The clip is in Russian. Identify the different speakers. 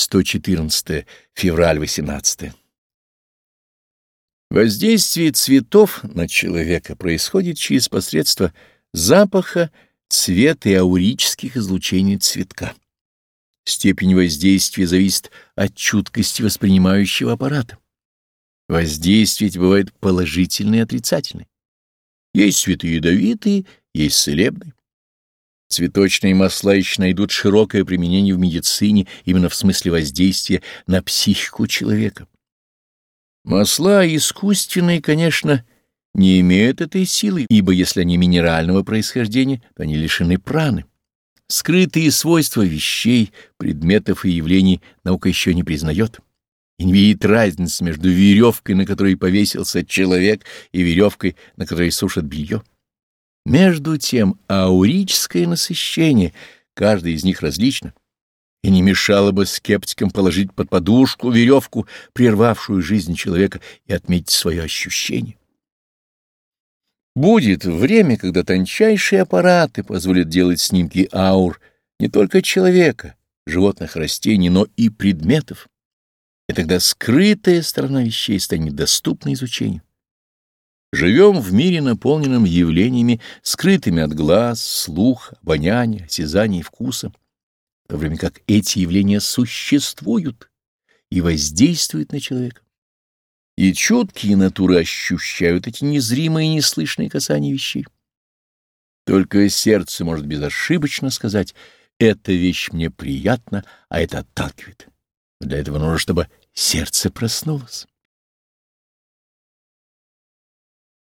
Speaker 1: 114 февраль 18 Воздействие цветов на человека происходит через посредство запаха, цвета и аурических излучений цветка. Степень воздействия зависит от чуткости воспринимающего аппарата. Воздействие бывает положительное и отрицательное. Есть цветы ядовитые, есть целебные. Цветочные масла еще найдут широкое применение в медицине именно в смысле воздействия на психику человека. Масла искусственные, конечно, не имеют этой силы, ибо если они минерального происхождения, то они лишены праны. Скрытые свойства вещей, предметов и явлений наука еще не признает и не видит разницы между веревкой, на которой повесился человек, и веревкой, на которой сушат белье. Между тем аурическое насыщение, каждый из них различно, и не мешало бы скептикам положить под подушку веревку, прервавшую жизнь человека, и отметить свое ощущение. Будет время, когда тончайшие аппараты позволят делать снимки аур не только человека, животных, растений, но и предметов. И тогда скрытая сторона вещей станет доступна изучению. Живем в мире, наполненном явлениями, скрытыми от глаз, слуха, обоняния, осязания и вкуса, в то время как эти явления существуют и воздействуют на человека. И чуткие натуры ощущают эти незримые и неслышные касания вещей. Только сердце может безошибочно сказать «эта вещь мне приятна, а это отталкивает». Для этого нужно, чтобы сердце проснулось.